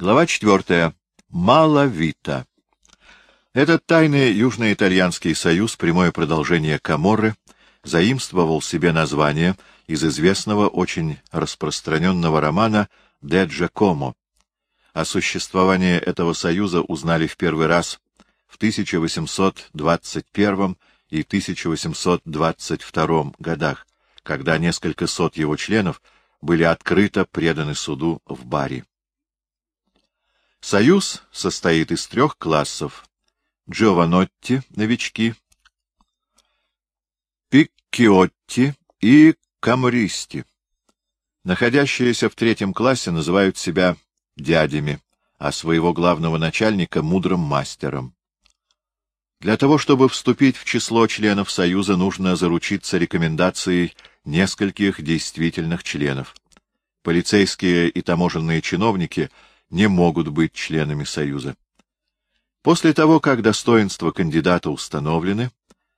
Глава четвертая. Малавита. Этот тайный южноитальянский союз, прямое продолжение Каморры, заимствовал себе название из известного очень распространенного романа «Де Джакомо». О существовании этого союза узнали в первый раз в 1821 и 1822 годах, когда несколько сот его членов были открыто преданы суду в Бари. Союз состоит из трех классов — Джованотти, новички, Пиккиотти и Камристи. Находящиеся в третьем классе называют себя дядями, а своего главного начальника — мудрым мастером. Для того, чтобы вступить в число членов Союза, нужно заручиться рекомендацией нескольких действительных членов. Полицейские и таможенные чиновники не могут быть членами Союза. После того, как достоинства кандидата установлены,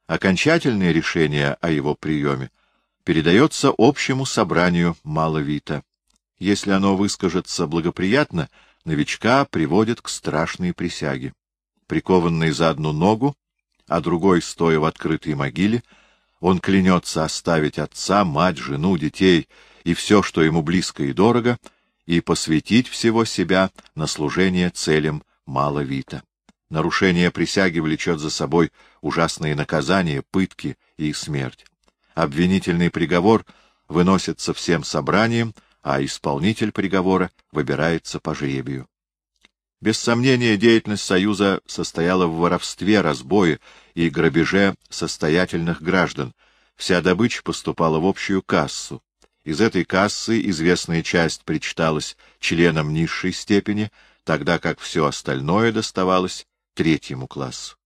окончательное решение о его приеме передается общему собранию Маловита. Если оно выскажется благоприятно, новичка приводят к страшной присяге. Прикованный за одну ногу, а другой, стоя в открытой могиле, он клянется оставить отца, мать, жену, детей и все, что ему близко и дорого, и посвятить всего себя на служение целям Маловита. Нарушение присяги влечет за собой ужасные наказания, пытки и смерть. Обвинительный приговор выносится всем собранием, а исполнитель приговора выбирается по жребию. Без сомнения, деятельность Союза состояла в воровстве, разбое и грабеже состоятельных граждан. Вся добыча поступала в общую кассу. Из этой кассы известная часть причиталась членам низшей степени, тогда как все остальное доставалось третьему классу.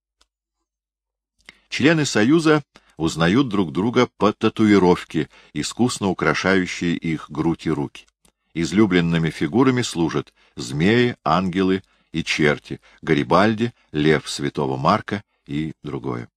Члены Союза узнают друг друга по татуировке, искусно украшающей их грудь и руки. Излюбленными фигурами служат змеи, ангелы и черти, Гарибальди, лев святого Марка и другое.